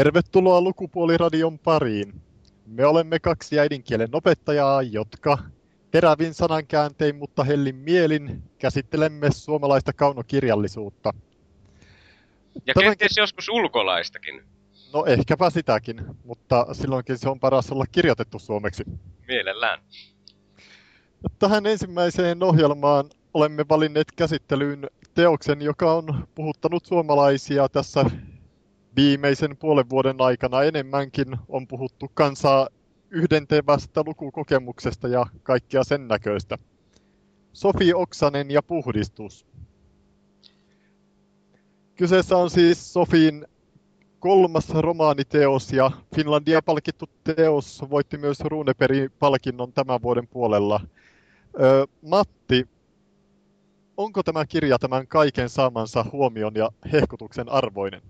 Tervetuloa Lukupuoliradion pariin. Me olemme kaksi äidinkielen opettajaa, jotka terävin sanankääntein, mutta hellin mielin käsittelemme suomalaista kaunokirjallisuutta. Ja Tämän... kenties joskus ulkolaistakin. No ehkäpä sitäkin, mutta silloinkin se on paras olla kirjoitettu suomeksi. Mielellään. Tähän ensimmäiseen ohjelmaan olemme valinneet käsittelyyn teoksen, joka on puhuttanut suomalaisia tässä viimeisen puolen vuoden aikana enemmänkin. On puhuttu kansaa yhdentevästä lukukokemuksesta ja kaikkia sen näköistä. Sofi Oksanen ja puhdistus. Kyseessä on siis Sofin kolmas romaaniteos ja Finlandia palkittu teos voitti myös Runeperin-palkinnon tämän vuoden puolella. Ö, Matti, onko tämä kirja tämän kaiken saamansa huomion ja hehkutuksen arvoinen?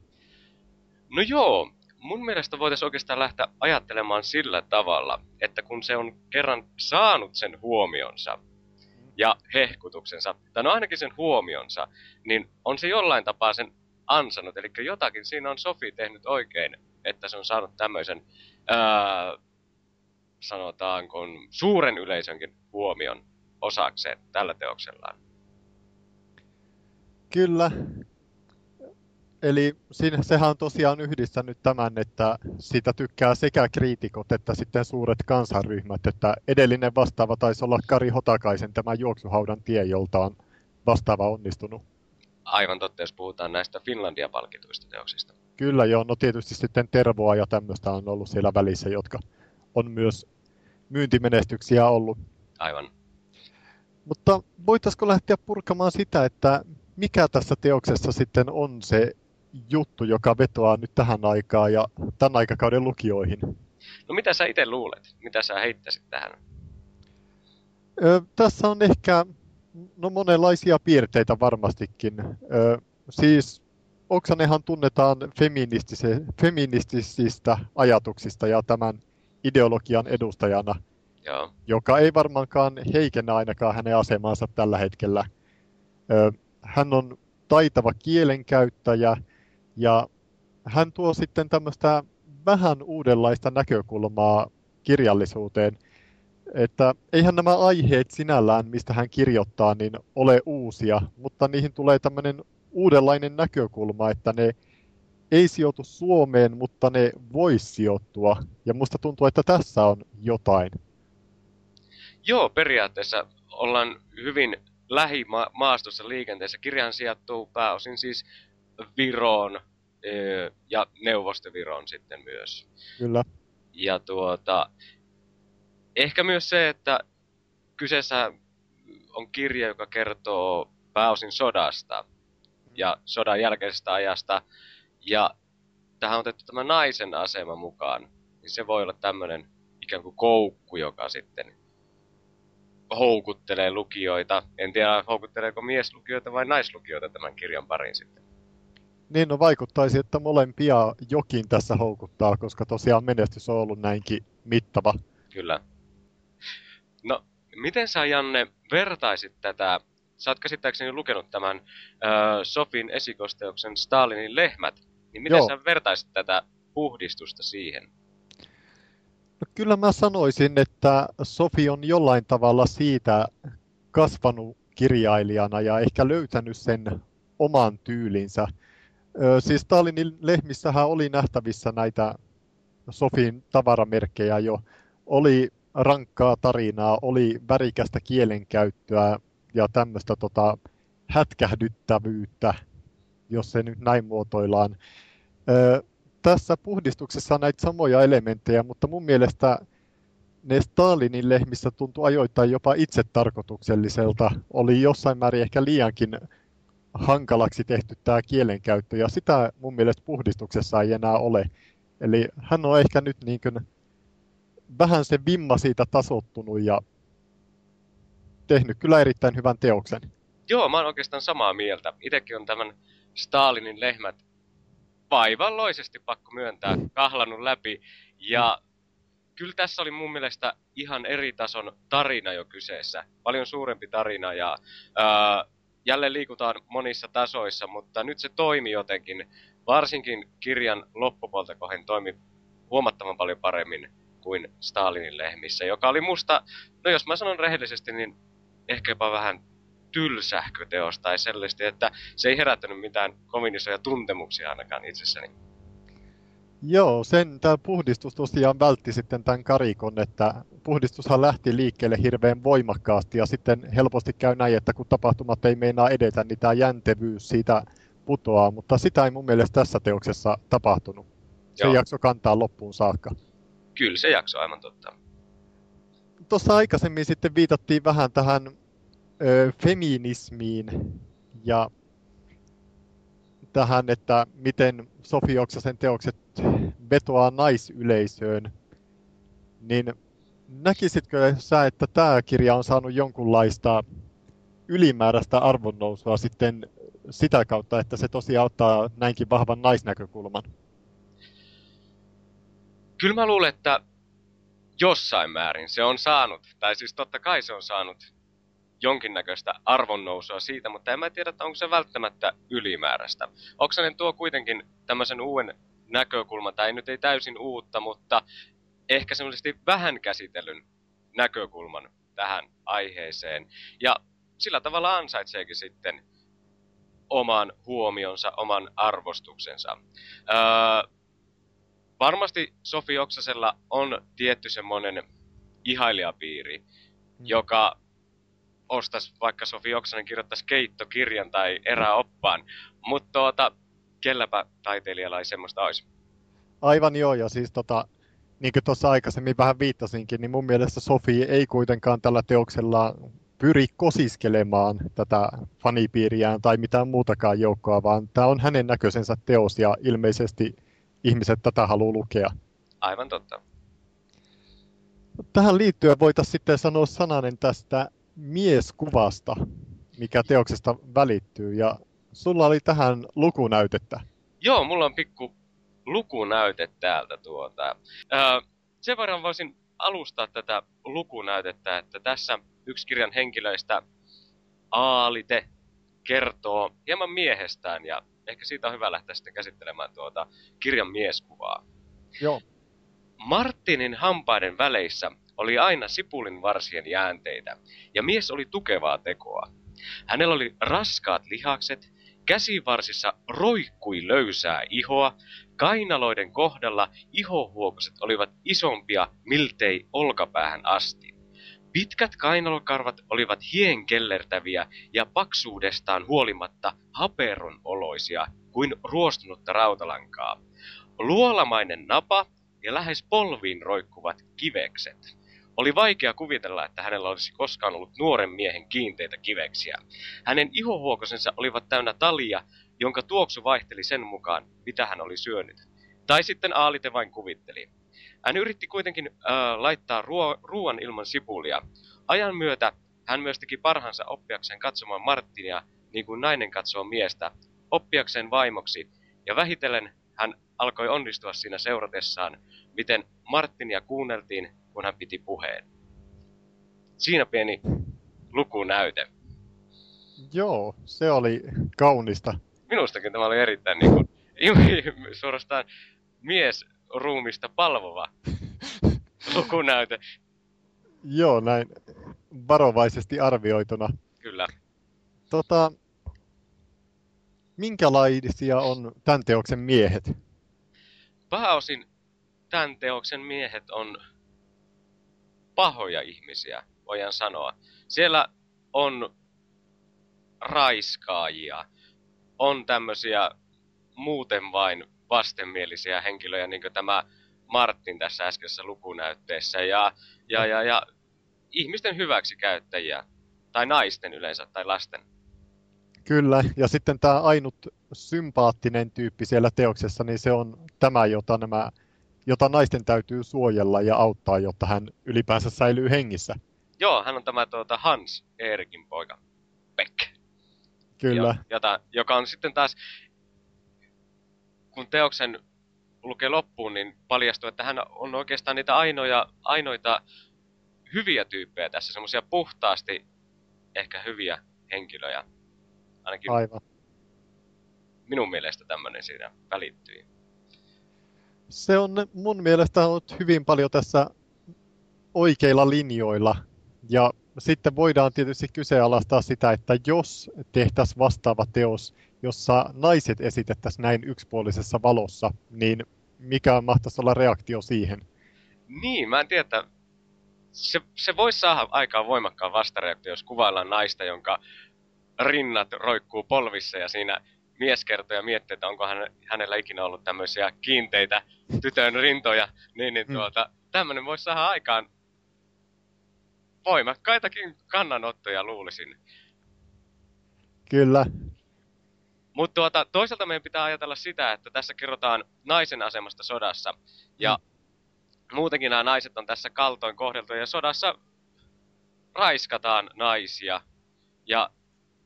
No joo, mun mielestä voitaisiin oikeastaan lähteä ajattelemaan sillä tavalla, että kun se on kerran saanut sen huomionsa ja hehkutuksensa, tai no ainakin sen huomionsa, niin on se jollain tapaa sen ansannut. Eli jotakin siinä on Sofi tehnyt oikein, että se on saanut tämmöisen, ää, sanotaanko, suuren yleisönkin huomion osakseen tällä teoksellaan. Kyllä, Eli siinä, sehän on tosiaan yhdistänyt tämän, että siitä tykkää sekä kriitikot että sitten suuret kansanryhmät, että edellinen vastaava taisi olla Kari Hotakaisen tämä juoksuhaudan tie, jolta on vastaava onnistunut. Aivan totta, jos puhutaan näistä Finlandia-palkituista teoksista. Kyllä joo, no tietysti sitten Tervoa ja tämmöistä on ollut siellä välissä, jotka on myös myyntimenestyksiä ollut. Aivan. Mutta voitaisiko lähteä purkamaan sitä, että mikä tässä teoksessa sitten on se juttu, joka vetoaa nyt tähän aikaan ja tämän aikakauden lukijoihin. No mitä sä itse luulet? Mitä sä heittäisit tähän? Ö, tässä on ehkä no monenlaisia piirteitä varmastikin. Ö, siis Oksanenhan tunnetaan feministisistä ajatuksista ja tämän ideologian edustajana, Joo. joka ei varmaankaan heikennä ainakaan hänen asemansa tällä hetkellä. Ö, hän on taitava kielenkäyttäjä, ja hän tuo sitten tämmöistä vähän uudenlaista näkökulmaa kirjallisuuteen, että eihän nämä aiheet sinällään, mistä hän kirjoittaa, niin ole uusia, mutta niihin tulee tämmöinen uudenlainen näkökulma, että ne ei sijoitu Suomeen, mutta ne voisi sijoittua. Ja musta tuntuu, että tässä on jotain. Joo, periaatteessa ollaan hyvin lähimaastossa liikenteessä. Kirjan sijoittuu pääosin siis Viroon ja Neuvostoviroon sitten myös. Kyllä. Ja tuota, ehkä myös se, että kyseessä on kirja, joka kertoo pääosin sodasta ja sodan jälkeisestä ajasta. Ja tähän on otettu tämä naisen asema mukaan. Niin se voi olla tämmöinen ikään kuin koukku, joka sitten houkuttelee lukijoita. En tiedä, houkutteleeko mieslukijoita vai naislukijoita tämän kirjan parin sitten. Niin, no vaikuttaisi, että molempia jokin tässä houkuttaa, koska tosiaan menestys on ollut näinkin mittava. Kyllä. No, miten sä Janne vertaisit tätä, sä oot käsittääkseni lukenut tämän äh, Sofin esikosteuksen Stalinin lehmät, niin miten Joo. sä vertaisit tätä puhdistusta siihen? No, kyllä mä sanoisin, että Sofi on jollain tavalla siitä kasvanut kirjailijana ja ehkä löytänyt sen oman tyylinsä. Siis Stalinin lehmissähän oli nähtävissä näitä Sofin tavaramerkkejä jo. Oli rankkaa tarinaa, oli värikästä kielenkäyttöä ja tämmöistä tota, hätkähdyttävyyttä, jos se nyt näin muotoillaan. Ö, tässä puhdistuksessa on näitä samoja elementtejä, mutta mun mielestä ne Stalinin lehmissä tuntui ajoittain jopa itse tarkoitukselliselta. Oli jossain määrin ehkä liiankin hankalaksi tehty tämä kielenkäyttö, ja sitä mun mielestä puhdistuksessa ei enää ole. Eli hän on ehkä nyt niin kuin vähän se vimma siitä tasottunut ja tehnyt kyllä erittäin hyvän teoksen. Joo, mä oon oikeastaan samaa mieltä. Itekin on tämän Stalinin lehmät vaivalloisesti, pakko myöntää, kahlannut läpi. Ja kyllä tässä oli mun mielestä ihan eri tason tarina jo kyseessä. Paljon suurempi tarina ja ää, jälleen liikutaan monissa tasoissa, mutta nyt se toimi jotenkin varsinkin kirjan loppupuolta kohden toimi huomattavan paljon paremmin kuin Stalinin lehmissä, joka oli musta, no jos mä sanon rehellisesti, niin ehkä jopa vähän tylsähköteos tai sellaisesti, että se ei herättänyt mitään kovin isoja tuntemuksia ainakaan itsessäni. Joo, sen tämä puhdistus tosiaan vältti sitten tämän karikon, että puhdistushan lähti liikkeelle hirveän voimakkaasti ja sitten helposti käy näin, että kun tapahtumat ei meinaa edetä, niin tämä jäntevyys siitä putoaa, mutta sitä ei mun mielestä tässä teoksessa tapahtunut. Se Joo. jakso kantaa loppuun saakka. Kyllä se jakso, aivan totta. Tuossa aikaisemmin sitten viitattiin vähän tähän ö, feminismiin ja tähän, että miten Sofi Oksasen teokset vetoaa naisyleisöön, niin näkisitkö sä, että tämä kirja on saanut jonkunlaista ylimääräistä arvonnousua sitten sitä kautta, että se tosiaan ottaa näinkin vahvan naisnäkökulman? Kyllä mä luulen, että jossain määrin se on saanut, tai siis totta kai se on saanut jonkinnäköistä arvonnousua siitä, mutta en mä tiedä, että onko se välttämättä ylimääräistä. Oksanen tuo kuitenkin tämmöisen uuden näkökulman, tai nyt ei täysin uutta, mutta ehkä semmoisesti vähän käsitellyn näkökulman tähän aiheeseen. Ja sillä tavalla ansaitseekin sitten oman huomionsa, oman arvostuksensa. Öö, varmasti Sofi Oksasella on tietty semmoinen ihailijapiiri, mm. joka ostaisi, vaikka Sofi Oksanen kirjoittaisi keittokirjan tai eräoppaan, mutta tuota, kelläpä taiteilijalla ei semmoista olisi. Aivan joo, ja siis tota, niin kuin tuossa aikaisemmin vähän viittasinkin, niin mun mielestä Sofi ei kuitenkaan tällä teoksella pyri kosiskelemaan tätä fanipiiriään tai mitään muutakaan joukkoa, vaan tämä on hänen näköisensä teos ja ilmeisesti ihmiset tätä haluaa lukea. Aivan totta. Tähän liittyen voitaisiin sitten sanoa sananen tästä mieskuvasta, mikä teoksesta välittyy. Ja sulla oli tähän lukunäytettä. Joo, mulla on pikku lukunäyte täältä tuota. Öö, sen verran voisin alustaa tätä lukunäytettä, että tässä yksi kirjan henkilöistä Aalite kertoo hieman miehestään ja ehkä siitä on hyvä lähteä sitten käsittelemään tuota kirjan mieskuvaa. Joo. Martinin hampaiden väleissä oli aina sipulin varsien jäänteitä, ja mies oli tukevaa tekoa. Hänellä oli raskaat lihakset, käsivarsissa roikkui löysää ihoa, kainaloiden kohdalla ihohuokoset olivat isompia miltei olkapäähän asti. Pitkät kainalokarvat olivat hienkellertäviä ja paksuudestaan huolimatta haperon oloisia kuin ruostunutta rautalankaa. Luolamainen napa ja lähes polviin roikkuvat kivekset. Oli vaikea kuvitella, että hänellä olisi koskaan ollut nuoren miehen kiinteitä kiveksiä. Hänen ihohuokosensa olivat täynnä talia, jonka tuoksu vaihteli sen mukaan, mitä hän oli syönyt. Tai sitten Aalite vain kuvitteli. Hän yritti kuitenkin äh, laittaa ruo- ruoan ilman sipulia. Ajan myötä hän myös teki parhansa oppiakseen katsomaan Martinia niin kuin nainen katsoo miestä, oppiakseen vaimoksi, ja vähitellen hän alkoi onnistua siinä seuratessaan, miten Martinia kuunneltiin, kun hän piti puheen. Siinä pieni lukunäyte. Joo, se oli kaunista. Minustakin tämä oli erittäin niin kuin, suorastaan mies ruumista palvova lukunäyte. Joo, näin varovaisesti arvioituna. Kyllä. Tota, minkälaisia on tämän teoksen miehet? Pääosin tämän teoksen miehet on pahoja ihmisiä, voidaan sanoa. Siellä on raiskaajia, on tämmöisiä muuten vain vastenmielisiä henkilöjä, niin kuin tämä Martin tässä äskeisessä lukunäytteessä, ja, ja, ja, ja ihmisten hyväksikäyttäjiä, tai naisten yleensä, tai lasten. Kyllä, ja sitten tämä ainut sympaattinen tyyppi siellä teoksessa, niin se on tämä, jota, nämä, jota naisten täytyy suojella ja auttaa, jotta hän ylipäänsä säilyy hengissä. Joo, hän on tämä tuota, Hans Erikin poika, Beck. Kyllä. Jo, jota, joka on sitten taas kun teoksen lukee loppuun, niin paljastuu, että hän on oikeastaan niitä ainoja, ainoita hyviä tyyppejä tässä, semmoisia puhtaasti ehkä hyviä henkilöjä. Ainakin Aivan. minun mielestä tämmöinen siinä välittyi. Se on mun mielestä on hyvin paljon tässä oikeilla linjoilla. Ja sitten voidaan tietysti kyseenalaistaa sitä, että jos tehtäisiin vastaava teos, jossa naiset esitettäisiin näin yksipuolisessa valossa, niin mikä mahtaisi olla reaktio siihen? Niin, mä en tiedä, se, se voisi saada aikaan voimakkaan vastareaktio, jos kuvaillaan naista, jonka rinnat roikkuu polvissa ja siinä mies kertoo ja miettii, että onko hän, hänellä ikinä ollut tämmöisiä kiinteitä tytön rintoja, niin, niin mm. tuota, tämmöinen voisi saada aikaan voimakkaitakin kannanottoja, luulisin. Kyllä. Mutta tuota, toisaalta meidän pitää ajatella sitä, että tässä kerrotaan naisen asemasta sodassa. Ja mm. muutenkin nämä naiset on tässä kaltoin kohdeltu ja sodassa raiskataan naisia. Ja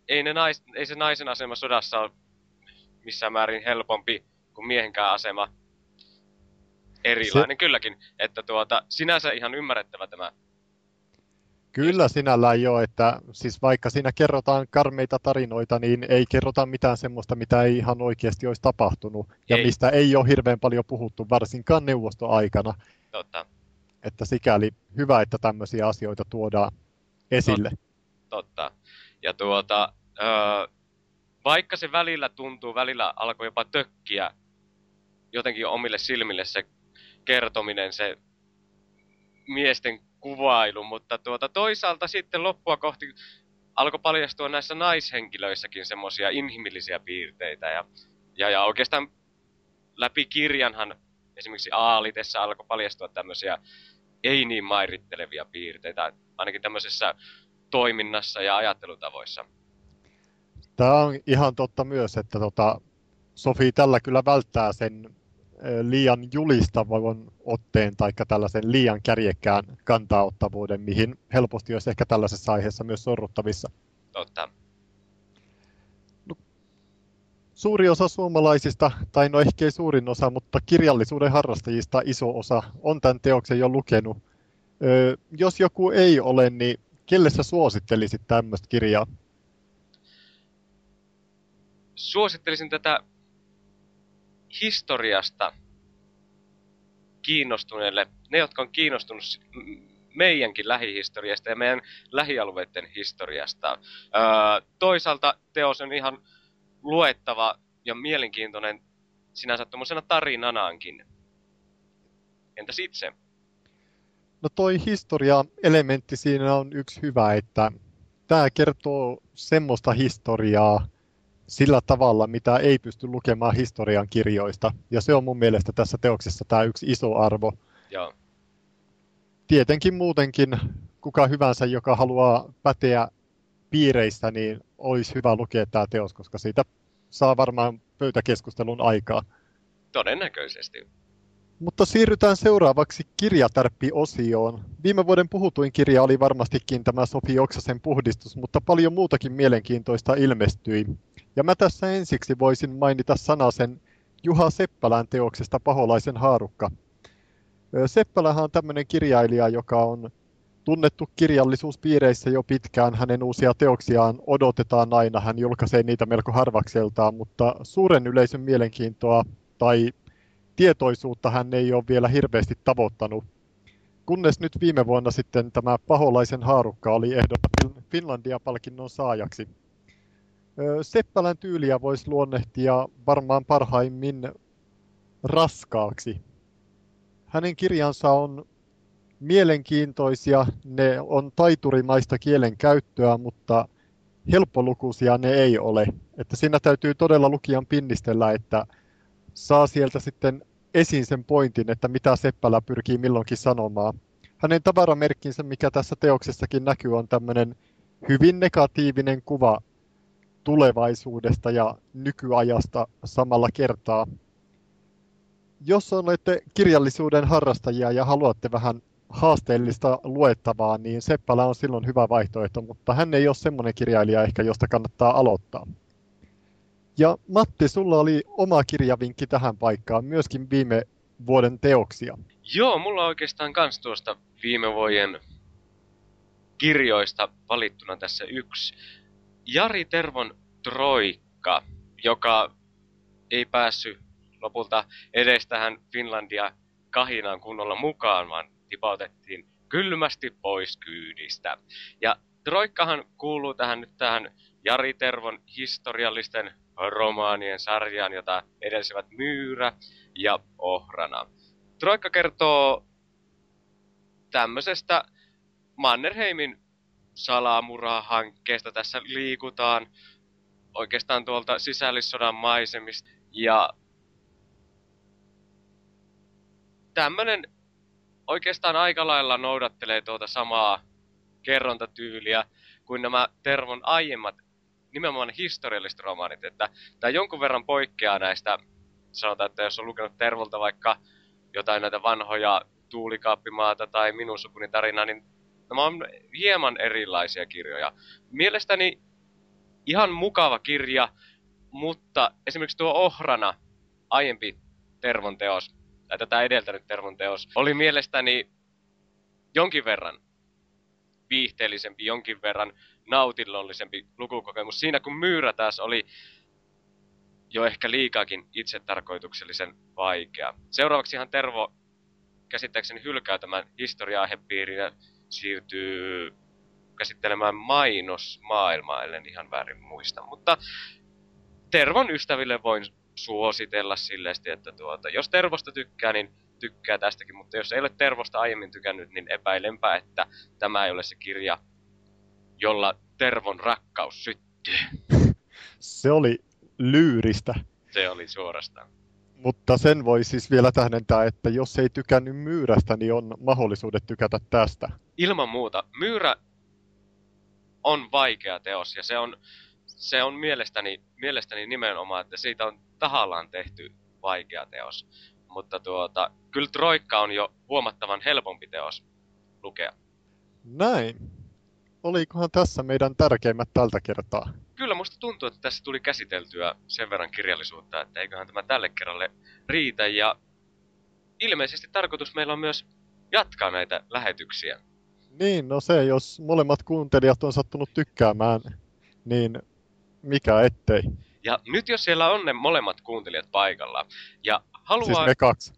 ei, ne nais, ei se naisen asema sodassa ole missään määrin helpompi kuin miehenkään asema. Erilainen se... kylläkin. Että tuota, sinänsä ihan ymmärrettävä tämä Kyllä sinällään jo, että siis vaikka siinä kerrotaan karmeita tarinoita, niin ei kerrota mitään semmoista, mitä ei ihan oikeasti olisi tapahtunut. Ja ei. mistä ei ole hirveän paljon puhuttu, varsinkaan neuvostoaikana. Totta. Että sikäli hyvä, että tämmöisiä asioita tuodaan esille. Totta. Ja tuota, öö, vaikka se välillä tuntuu, välillä alkoi jopa tökkiä jotenkin omille silmille se kertominen, se miesten kuvailu, mutta tuota, toisaalta sitten loppua kohti alkoi paljastua näissä naishenkilöissäkin semmoisia inhimillisiä piirteitä. Ja, ja, ja oikeastaan läpi kirjanhan esimerkiksi Aalitessa alkoi paljastua tämmöisiä ei niin mairittelevia piirteitä, ainakin tämmöisessä toiminnassa ja ajattelutavoissa. Tämä on ihan totta myös, että tota, Sofi tällä kyllä välttää sen liian julistavan otteen tai tällaisen liian kärjekkään kantaottavuuden, mihin helposti olisi ehkä tällaisessa aiheessa myös sorruttavissa. Totta. No, suuri osa suomalaisista, tai no ehkä ei suurin osa, mutta kirjallisuuden harrastajista iso osa on tämän teoksen jo lukenut. Ö, jos joku ei ole, niin kelle sä suosittelisit tämmöistä kirjaa? Suosittelisin tätä historiasta kiinnostuneille, ne jotka on kiinnostunut meidänkin lähihistoriasta ja meidän lähialueiden historiasta. Öö, toisaalta teos on ihan luettava ja mielenkiintoinen sinänsä tuommoisena tarinanaankin. Entäs itse? No toi historia-elementti siinä on yksi hyvä, että tämä kertoo semmoista historiaa, sillä tavalla, mitä ei pysty lukemaan historian kirjoista. Ja se on mun mielestä tässä teoksessa tämä yksi iso arvo. Joo. Tietenkin muutenkin kuka hyvänsä, joka haluaa päteä piireissä, niin olisi hyvä lukea tämä teos, koska siitä saa varmaan pöytäkeskustelun aikaa. Todennäköisesti. Mutta siirrytään seuraavaksi kirjatärppi-osioon. Viime vuoden puhutuin kirja oli varmastikin tämä Sofi Oksasen puhdistus, mutta paljon muutakin mielenkiintoista ilmestyi. Ja mä tässä ensiksi voisin mainita sanasen Juha Seppälän teoksesta Paholaisen haarukka. Seppälähän on tämmöinen kirjailija, joka on tunnettu kirjallisuuspiireissä jo pitkään. Hänen uusia teoksiaan odotetaan aina. Hän julkaisee niitä melko harvakseltaan, mutta suuren yleisön mielenkiintoa tai tietoisuutta hän ei ole vielä hirveästi tavoittanut. Kunnes nyt viime vuonna sitten tämä Paholaisen haarukka oli ehdottu Finlandia-palkinnon saajaksi. Seppälän tyyliä voisi luonnehtia varmaan parhaimmin raskaaksi. Hänen kirjansa on mielenkiintoisia, ne on taiturimaista kielen käyttöä, mutta helppolukuisia ne ei ole. Että siinä täytyy todella lukijan pinnistellä, että saa sieltä sitten esiin sen pointin, että mitä Seppälä pyrkii milloinkin sanomaan. Hänen tavaramerkkinsä, mikä tässä teoksessakin näkyy, on tämmöinen hyvin negatiivinen kuva tulevaisuudesta ja nykyajasta samalla kertaa. Jos olette kirjallisuuden harrastajia ja haluatte vähän haasteellista luettavaa, niin Seppälä on silloin hyvä vaihtoehto, mutta hän ei ole semmoinen kirjailija ehkä, josta kannattaa aloittaa. Ja Matti, sulla oli oma kirjavinkki tähän paikkaan, myöskin viime vuoden teoksia. Joo, mulla oikeastaan kans tuosta viime vuoden kirjoista valittuna tässä yksi. Jari Tervon Troikka, joka ei päässyt lopulta edes tähän Finlandia kahinaan kunnolla mukaan, vaan tipautettiin kylmästi pois kyydistä. Ja Troikkahan kuuluu tähän nyt tähän Jari Tervon historiallisten romaanien sarjaan, jota edelsivät Myyrä ja Ohrana. Troikka kertoo tämmöisestä Mannerheimin salamurha-hankkeesta tässä liikutaan oikeastaan tuolta sisällissodan maisemista. Ja tämmönen oikeastaan aika lailla noudattelee tuota samaa kerrontatyyliä kuin nämä Tervon aiemmat nimenomaan historialliset romaanit. Että tämä jonkun verran poikkeaa näistä, sanotaan, että jos on lukenut Tervolta vaikka jotain näitä vanhoja Tuulikaappimaata tai Minun sukuni tarina, niin nämä on hieman erilaisia kirjoja. Mielestäni ihan mukava kirja, mutta esimerkiksi tuo Ohrana, aiempi Tervon teos, tai tätä edeltänyt Tervon teos, oli mielestäni jonkin verran viihteellisempi, jonkin verran nautillollisempi lukukokemus. Siinä kun Myyrä taas oli jo ehkä liikaakin itsetarkoituksellisen vaikea. Seuraavaksihan Tervo käsittääkseni hylkää tämän historia-aihepiirin ja siirtyy käsittelemään mainosmaailmaa, ellen ihan väärin muista. Mutta Tervon ystäville voin suositella silleesti, että tuota, jos Tervosta tykkää, niin tykkää tästäkin, mutta jos ei ole Tervosta aiemmin tykännyt, niin epäilenpä, että tämä ei ole se kirja, jolla Tervon rakkaus syttyy. Se oli lyyristä. Se oli suorastaan. Mutta sen voi siis vielä tähdentää, että jos ei tykännyt Myyrästä, niin on mahdollisuudet tykätä tästä. Ilman muuta. Myyrä on vaikea teos ja se on, se on mielestäni, mielestäni nimenomaan, että siitä on tahallaan tehty vaikea teos. Mutta tuota, kyllä Troikka on jo huomattavan helpompi teos lukea. Näin. Olikohan tässä meidän tärkeimmät tältä kertaa? Kyllä musta tuntuu, että tässä tuli käsiteltyä sen verran kirjallisuutta, että eiköhän tämä tälle kerralle riitä. Ja ilmeisesti tarkoitus meillä on myös jatkaa näitä lähetyksiä. Niin, no se, jos molemmat kuuntelijat on sattunut tykkäämään, niin mikä ettei. Ja nyt jos siellä on ne molemmat kuuntelijat paikalla, ja haluaa... Siis me kaksi.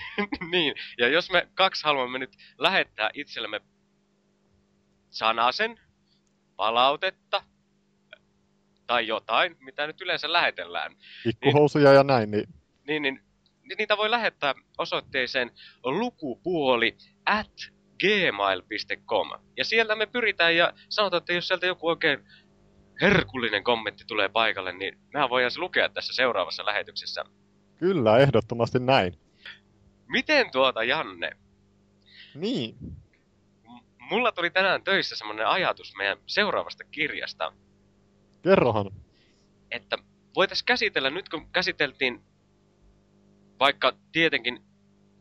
niin, ja jos me kaksi haluamme nyt lähettää itsellemme sanasen, palautetta, tai jotain, mitä nyt yleensä lähetellään. Pikkuhousuja niin, ja näin, niin... Niin, niin niitä voi lähettää osoitteeseen lukupuoli at gmail.com. Ja sieltä me pyritään ja sanotaan, että jos sieltä joku oikein herkullinen kommentti tulee paikalle, niin mehän voidaan se lukea tässä seuraavassa lähetyksessä. Kyllä, ehdottomasti näin. Miten tuota, Janne? Niin. Mulla tuli tänään töissä semmonen ajatus meidän seuraavasta kirjasta. Kerrohan. Että voitaisiin käsitellä, nyt kun käsiteltiin, vaikka tietenkin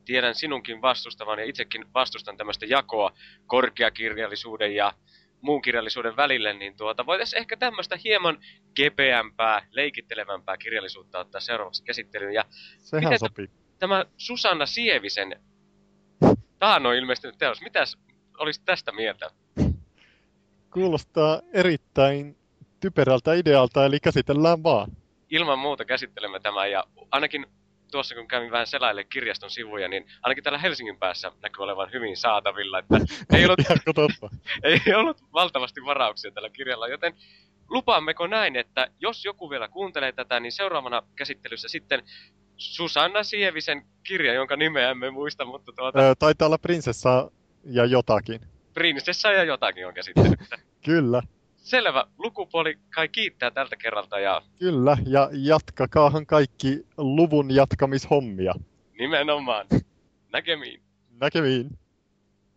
tiedän sinunkin vastustavan ja itsekin vastustan tämmöistä jakoa korkeakirjallisuuden ja muun kirjallisuuden välille, niin tuota, voitaisiin ehkä tämmöistä hieman kepeämpää, leikittelevämpää kirjallisuutta ottaa seuraavaksi käsittelyyn. Ja Sehän sopii. Tämä Susanna Sievisen taannoin ilmestynyt teos, mitäs olisi tästä mieltä? Kuulostaa erittäin typerältä idealta, eli käsitellään vaan. Ilman muuta käsittelemme tämän, ja ainakin tuossa kun kävin vähän selaille kirjaston sivuja, niin ainakin täällä Helsingin päässä näkyy olevan hyvin saatavilla, että ei ollut, ei ollut valtavasti varauksia tällä kirjalla, joten lupaammeko näin, että jos joku vielä kuuntelee tätä, niin seuraavana käsittelyssä sitten Susanna Sievisen kirja, jonka nimeä emme muista, mutta tuota... Öö, taitaa olla prinsessa ja jotakin. Prinsessa ja jotakin on käsittelyssä. Kyllä. Selvä. Lukupuoli kai kiittää tältä kerralta ja... Kyllä, ja jatkakaahan kaikki luvun jatkamishommia. Nimenomaan. Näkemiin. Näkemiin.